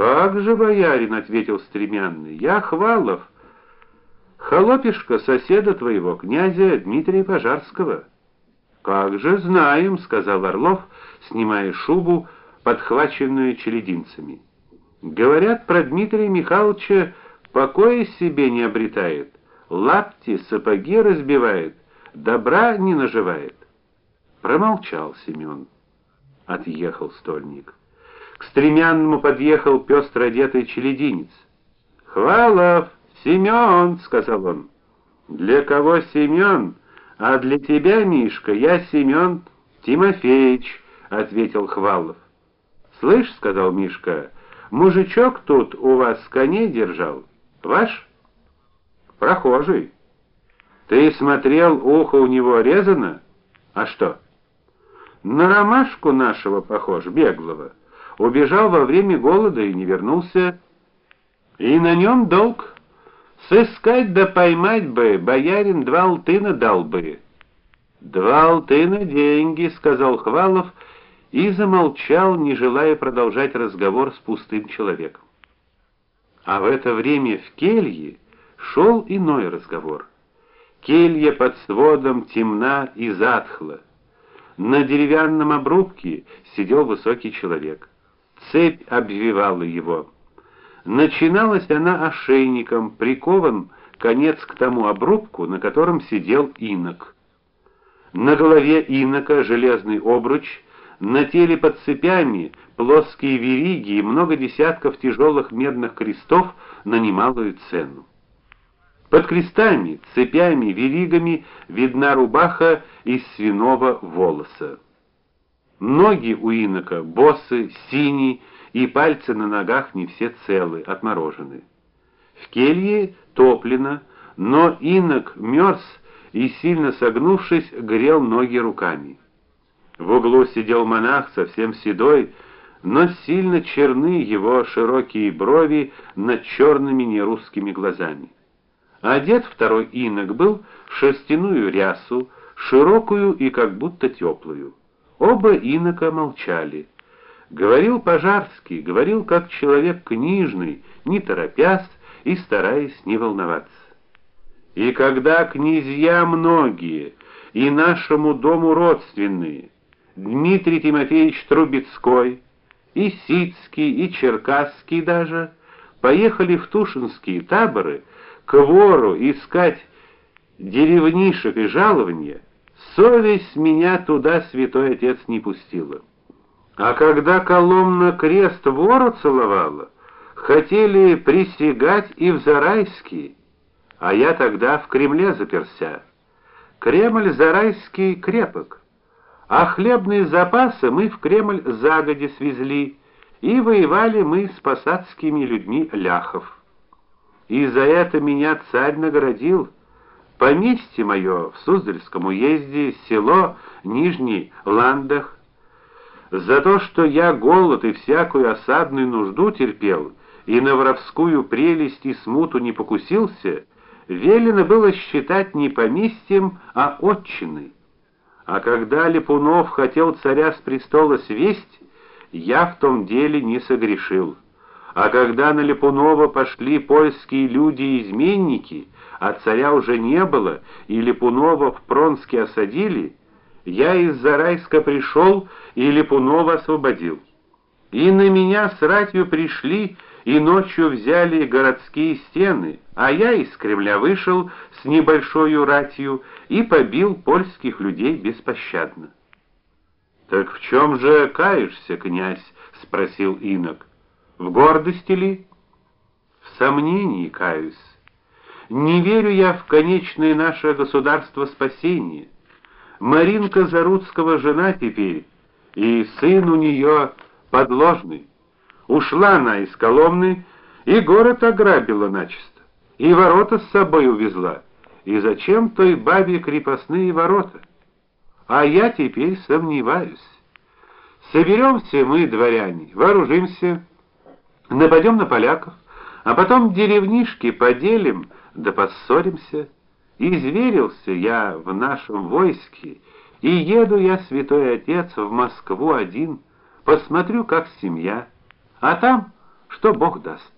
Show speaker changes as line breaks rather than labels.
Как же, боярин, ответил стремянный. Я Хвалов, холопишка соседа твоего, князя Дмитрия Пожарского. Как же знаем, сказал Орлов, снимая шубу, подхваченную челединцами. Говорят про Дмитрия Михайловича покоя себе не обретает, лапти, сапоги разбивает, добра не наживает. Промолчал Семен. Отъехал стольник. К стремянному подъехал пестро одетый челединец. "Хвалов, Семен", сказал он. "Для кого Семен? А для тебя, Мишка, я Семен Тимофеевич", ответил Хвалов. "Слышь", сказал Мишка, "мужичок тут у вас коней держал. Ваш? Прохожий. Ты смотрел, ухо у него резано? А что? На ромашку нашего похож, беглого. Убежал во время голода и не вернулся. И на нем долг сыскать да поймать бы, боярин два алтына дал бы. Два алтына деньги, сказал Хвалов и замолчал, не желая продолжать разговор с пустым человеком. А в это время в келье шел иной разговор. Келья под сводом темна и затхла. На деревянном обрубке сидел высокий человек. Цепь обвивала его. Начиналась она ошейником, прикован конец к тому обрубку, на котором сидел инок. На голове инока железный обруч, на теле под цепями плоские вериги и много десятков тяжелых медных крестов на немалую цену. Под крестами, цепями, веригами видна рубаха из свиного волоса. Ноги у инока босы, синие, и пальцы на ногах не все целы, отморожены. В келье топлено, но инок мерз и сильно согнувшись, грел ноги руками. В углу сидел монах, совсем седой, но сильно черны его широкие брови над черными нерусскими глазами. Одет второй инок был в шерстяную рясу, широкую и как будто теплую. Оба инока молчали. Говорил Пожарский, говорил как человек книжный, не торопясь и стараясь не волноваться. И когда князья многие и нашему дому родственные, Дмитрий Тимофеевич Трубецкой, и Сицкий, и Черкасский даже поехали в Тушинские таборы, к вору искать деревнишек и жалования, совесть меня туда святой отец не пустила. А когда Коломна крест вору целовала, хотели присягать и в Зарайский, а я тогда в Кремле заперся. Кремль Зарайский крепок, а хлебные запасы мы в Кремль загоди свезли, и воевали мы с посадскими людьми ляхов и за это меня царь наградил. Поместье мое в Суздальском уезде, село Нижний Ландах, за то, что я голод и всякую осадную нужду терпел и на воровскую прелесть и смуту не покусился, велено было считать не поместьем, а отчиной. А когда Липунов хотел царя с престола свесть, я в том деле не согрешил. А когда на Липунова пошли польские люди-изменники, а царя уже не было, и Липунова в Пронске осадили, я из Зарайска пришел и Липунова освободил. И на меня с ратью пришли и ночью взяли городские стены, а я из Кремля вышел с небольшой ратью и побил польских людей беспощадно. Так в чем же каешься, князь, спросил инок. В гордости ли? В сомнении каюсь. Не верю я в конечное наше государство спасение. Маринка Заруцкого жена теперь, и сын у нее подложный. Ушла она из Коломны и город ограбила начисто, и ворота с собой увезла. И зачем той бабе крепостные ворота? А я теперь сомневаюсь. Соберемся мы, дворяне, вооружимся, Нападем на поляков, а потом деревнишки поделим, да поссоримся. Изверился я в нашем войске, и еду я, святой отец, в Москву один, посмотрю, как семья. А там, что Бог даст.